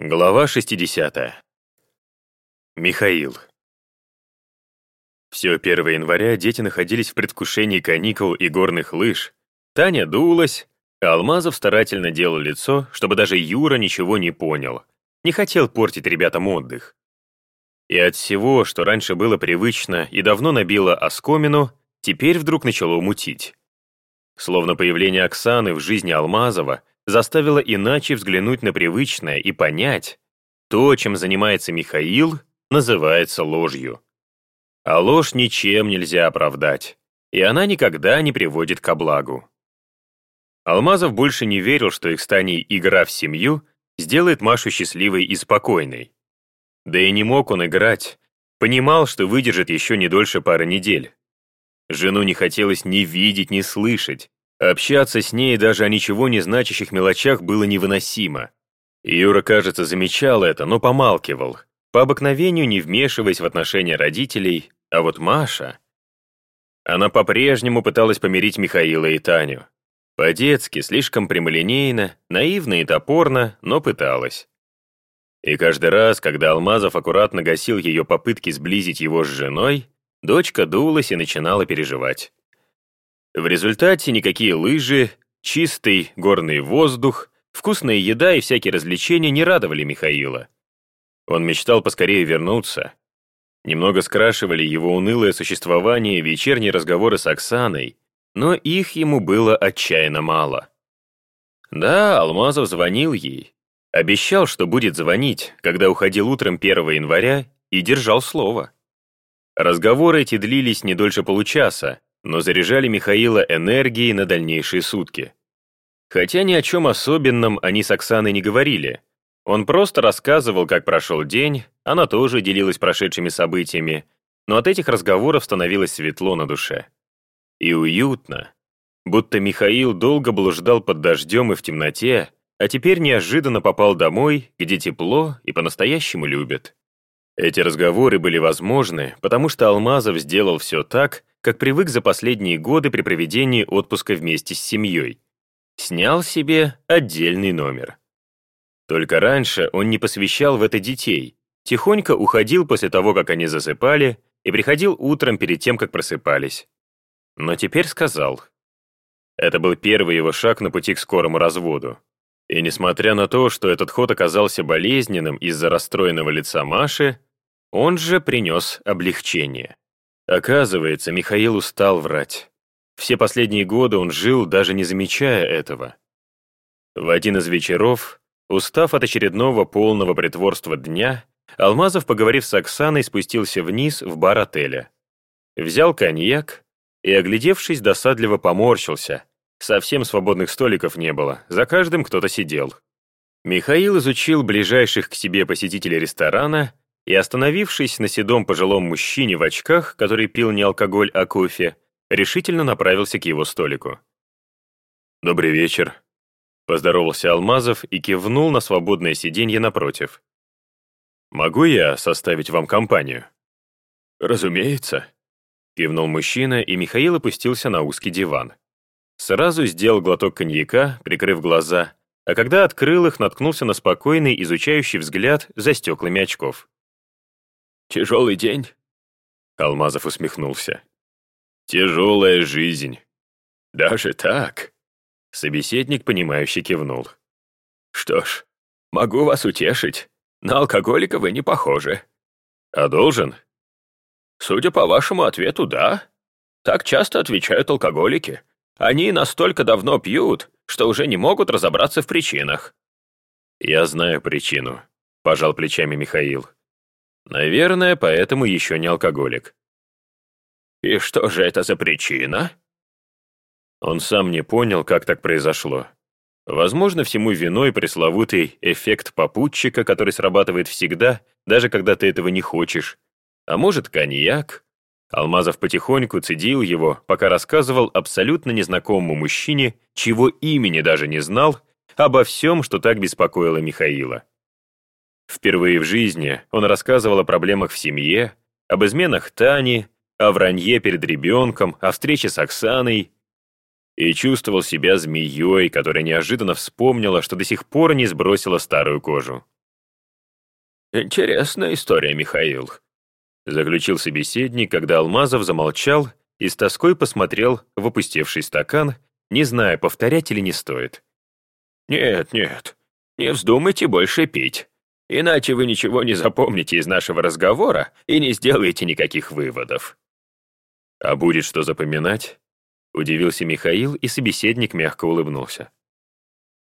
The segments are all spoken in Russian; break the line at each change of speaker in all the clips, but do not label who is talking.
Глава 60. Михаил. Все 1 января дети находились в предвкушении каникул и горных лыж. Таня дулась, а Алмазов старательно делал лицо, чтобы даже Юра ничего не понял. Не хотел портить ребятам отдых. И от всего, что раньше было привычно и давно набило оскомину, теперь вдруг начало мутить. Словно появление Оксаны в жизни Алмазова заставило иначе взглянуть на привычное и понять, то, чем занимается Михаил, называется ложью. А ложь ничем нельзя оправдать, и она никогда не приводит ко благу. Алмазов больше не верил, что их станей игра в семью сделает Машу счастливой и спокойной. Да и не мог он играть, понимал, что выдержит еще не дольше пары недель. Жену не хотелось ни видеть, ни слышать, Общаться с ней даже о ничего не значащих мелочах было невыносимо. Юра, кажется, замечал это, но помалкивал, по обыкновению не вмешиваясь в отношения родителей, а вот Маша... Она по-прежнему пыталась помирить Михаила и Таню. По-детски, слишком прямолинейно, наивно и топорно, но пыталась. И каждый раз, когда Алмазов аккуратно гасил ее попытки сблизить его с женой, дочка дулась и начинала переживать. В результате никакие лыжи, чистый горный воздух, вкусная еда и всякие развлечения не радовали Михаила. Он мечтал поскорее вернуться. Немного скрашивали его унылое существование вечерние разговоры с Оксаной, но их ему было отчаянно мало. Да, Алмазов звонил ей. Обещал, что будет звонить, когда уходил утром 1 января, и держал слово. Разговоры эти длились не дольше получаса, но заряжали Михаила энергией на дальнейшие сутки. Хотя ни о чем особенном они с Оксаной не говорили. Он просто рассказывал, как прошел день, она тоже делилась прошедшими событиями, но от этих разговоров становилось светло на душе. И уютно. Будто Михаил долго блуждал под дождем и в темноте, а теперь неожиданно попал домой, где тепло и по-настоящему любят. Эти разговоры были возможны, потому что Алмазов сделал все так, как привык за последние годы при проведении отпуска вместе с семьей. Снял себе отдельный номер. Только раньше он не посвящал в это детей, тихонько уходил после того, как они засыпали, и приходил утром перед тем, как просыпались. Но теперь сказал. Это был первый его шаг на пути к скорому разводу. И несмотря на то, что этот ход оказался болезненным из-за расстроенного лица Маши, он же принес облегчение. Оказывается, Михаил устал врать. Все последние годы он жил, даже не замечая этого. В один из вечеров, устав от очередного полного притворства дня, Алмазов, поговорив с Оксаной, спустился вниз в бар отеля. Взял коньяк и, оглядевшись, досадливо поморщился. Совсем свободных столиков не было, за каждым кто-то сидел. Михаил изучил ближайших к себе посетителей ресторана и, остановившись на седом пожилом мужчине в очках, который пил не алкоголь, а кофе, решительно направился к его столику. «Добрый вечер», — поздоровался Алмазов и кивнул на свободное сиденье напротив. «Могу я составить вам компанию?» «Разумеется», — кивнул мужчина, и Михаил опустился на узкий диван. Сразу сделал глоток коньяка, прикрыв глаза, а когда открыл их, наткнулся на спокойный, изучающий взгляд за стеклами очков. Тяжелый день?» Алмазов усмехнулся. «Тяжелая жизнь». «Даже так?» Собеседник, понимающе кивнул. «Что ж, могу вас утешить. На алкоголика вы не похожи». «А должен?» «Судя по вашему ответу, да. Так часто отвечают алкоголики. Они настолько давно пьют, что уже не могут разобраться в причинах». «Я знаю причину», — пожал плечами Михаил. Наверное, поэтому еще не алкоголик. И что же это за причина? Он сам не понял, как так произошло. Возможно, всему виной пресловутый эффект попутчика, который срабатывает всегда, даже когда ты этого не хочешь. А может, коньяк? Алмазов потихоньку цедил его, пока рассказывал абсолютно незнакомому мужчине, чего имени даже не знал, обо всем, что так беспокоило Михаила. Впервые в жизни он рассказывал о проблемах в семье, об изменах Тани, о вранье перед ребенком, о встрече с Оксаной, и чувствовал себя змеей, которая неожиданно вспомнила, что до сих пор не сбросила старую кожу. «Интересная история, Михаил», — заключил собеседник, когда Алмазов замолчал и с тоской посмотрел в опустевший стакан, не зная, повторять или не стоит. «Нет, нет, не вздумайте больше пить, иначе вы ничего не запомните из нашего разговора и не сделаете никаких выводов». «А будет что запоминать?» — удивился Михаил, и собеседник мягко улыбнулся.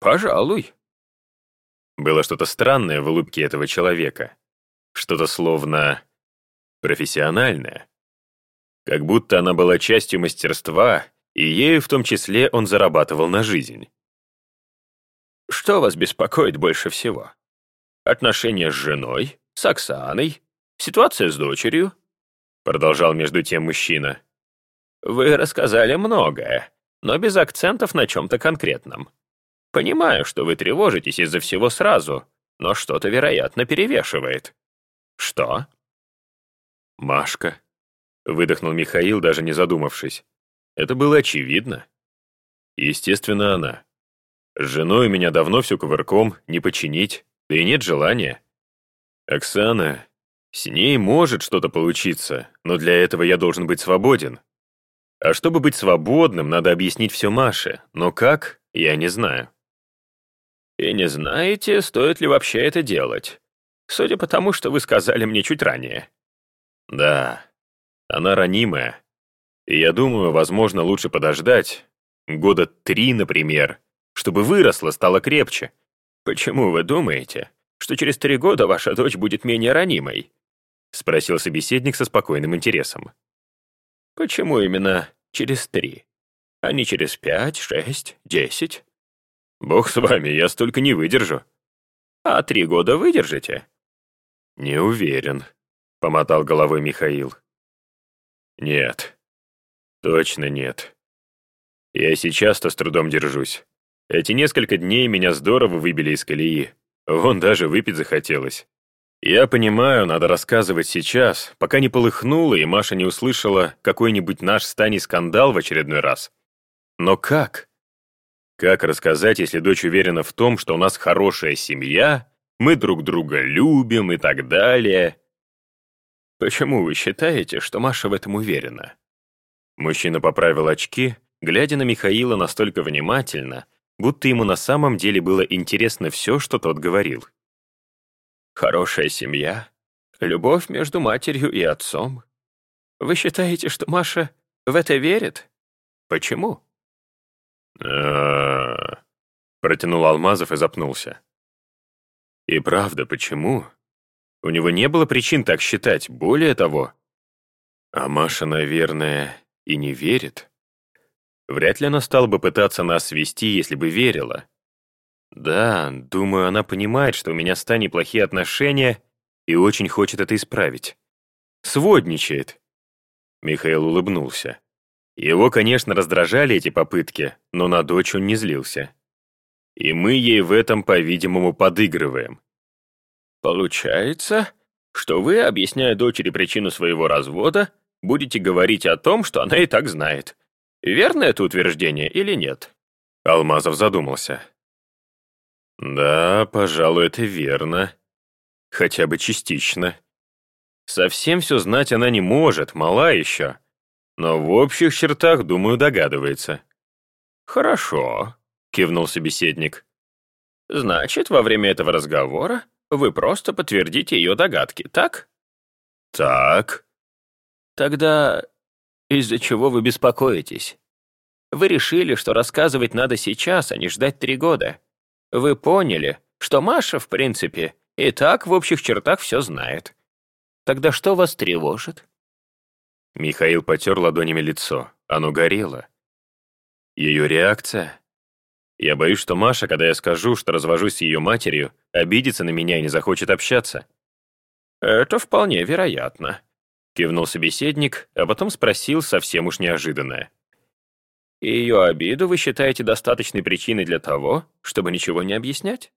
«Пожалуй». Было что-то странное в улыбке этого человека. Что-то словно профессиональное. Как будто она была частью мастерства, и ею в том числе он зарабатывал на жизнь. «Что вас беспокоит больше всего? Отношения с женой, с Оксаной, ситуация с дочерью?» Продолжал между тем мужчина. «Вы рассказали многое, но без акцентов на чем-то конкретном. Понимаю, что вы тревожитесь из-за всего сразу, но что-то, вероятно, перевешивает. Что? Машка. Выдохнул Михаил, даже не задумавшись. Это было очевидно. Естественно, она. С женой меня давно все кувырком, не починить, да и нет желания. Оксана, с ней может что-то получиться, но для этого я должен быть свободен. А чтобы быть свободным, надо объяснить все Маше, но как, я не знаю. И не знаете, стоит ли вообще это делать. Судя по тому, что вы сказали мне чуть ранее. Да, она ранимая. И я думаю, возможно, лучше подождать. Года три, например, чтобы выросла, стала крепче. Почему вы думаете, что через три года ваша дочь будет менее ранимой? Спросил собеседник со спокойным интересом. Почему именно через три, а не через пять, шесть, десять? Бог с вами, я столько не выдержу. А три года выдержите? Не уверен, помотал головой Михаил. Нет, точно нет. Я сейчас-то с трудом держусь. Эти несколько дней меня здорово выбили из колеи. Вон даже выпить захотелось. Я понимаю, надо рассказывать сейчас, пока не полыхнуло и Маша не услышала какой-нибудь наш стани скандал в очередной раз. Но как? Как рассказать, если дочь уверена в том, что у нас хорошая семья, мы друг друга любим и так далее? Почему вы считаете, что Маша в этом уверена? Мужчина поправил очки, глядя на Михаила настолько внимательно, будто ему на самом деле было интересно все, что тот говорил. Хорошая семья, любовь между матерью и отцом. Вы считаете, что Маша в это верит? Почему? Протянул Алмазов и запнулся. И правда, почему? У него не было причин так считать, более того. А Маша, наверное, и не верит. Вряд ли она стала бы пытаться нас свести, если бы верила. Да, думаю, она понимает, что у меня с Таней плохие отношения и очень хочет это исправить. Сводничает. Михаил улыбнулся. Его, конечно, раздражали эти попытки, но на дочь он не злился. И мы ей в этом, по-видимому, подыгрываем. Получается, что вы, объясняя дочери причину своего развода, будете говорить о том, что она и так знает. Верно это утверждение или нет? Алмазов задумался. Да, пожалуй, это верно. Хотя бы частично. Совсем все знать она не может, мала еще но в общих чертах, думаю, догадывается». «Хорошо», — кивнул собеседник. «Значит, во время этого разговора вы просто подтвердите ее догадки, так?» «Так». «Тогда из-за чего вы беспокоитесь? Вы решили, что рассказывать надо сейчас, а не ждать три года. Вы поняли, что Маша, в принципе, и так в общих чертах все знает. Тогда что вас тревожит?» Михаил потер ладонями лицо. Оно горело. Ее реакция? Я боюсь, что Маша, когда я скажу, что развожусь с ее матерью, обидится на меня и не захочет общаться. Это вполне вероятно. Кивнул собеседник, а потом спросил совсем уж неожиданное. Ее обиду вы считаете достаточной причиной для того, чтобы ничего не объяснять?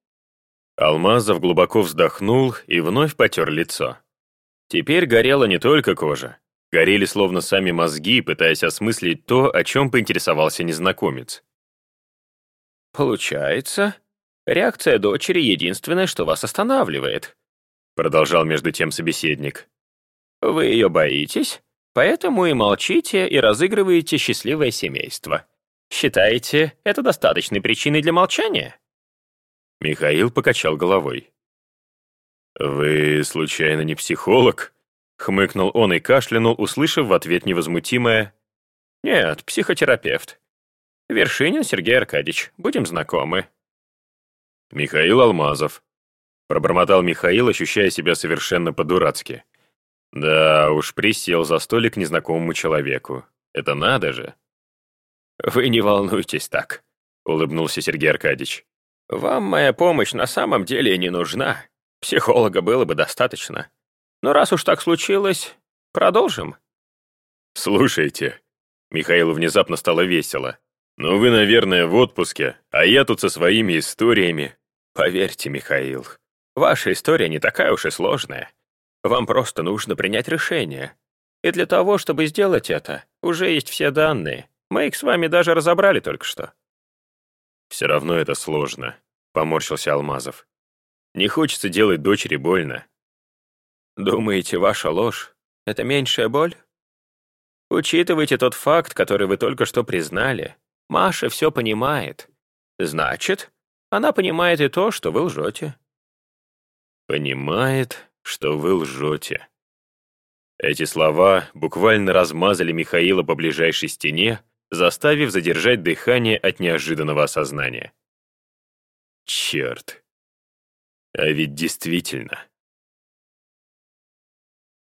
Алмазов глубоко вздохнул и вновь потер лицо. Теперь горела не только кожа, Горели словно сами мозги, пытаясь осмыслить то, о чем поинтересовался незнакомец. «Получается, реакция дочери единственное, что вас останавливает. продолжал между тем собеседник.
«Вы ее боитесь, поэтому и молчите и разыгрываете счастливое семейство. Считаете, это достаточной причиной для молчания?»
Михаил покачал головой. «Вы, случайно, не психолог?» Хмыкнул он и кашлянул, услышав в ответ невозмутимое
«Нет, психотерапевт. Вершинин Сергей Аркадьевич, будем знакомы».
«Михаил Алмазов», — пробормотал Михаил, ощущая себя совершенно по-дурацки. «Да уж, присел за столик незнакомому человеку. Это надо же!»
«Вы не волнуйтесь так», — улыбнулся Сергей Аркадьевич. «Вам моя помощь на самом деле не нужна. Психолога было бы достаточно. Но раз уж так случилось, продолжим».
«Слушайте», — Михаилу внезапно стало весело. «Ну вы, наверное, в отпуске, а я тут со своими историями».
«Поверьте, Михаил, ваша история не такая уж и сложная. Вам просто нужно принять решение. И для того, чтобы сделать это, уже есть все данные. Мы их с вами даже разобрали только что».
«Все равно это сложно», — поморщился Алмазов. «Не хочется делать дочери больно».
«Думаете, ваша ложь — это меньшая боль?» Учитывайте тот факт, который вы только что признали. Маша все понимает. Значит, она понимает и то, что вы лжете.
Понимает, что вы лжете. Эти слова буквально размазали Михаила по ближайшей стене, заставив задержать дыхание от неожиданного осознания. Черт. А ведь действительно,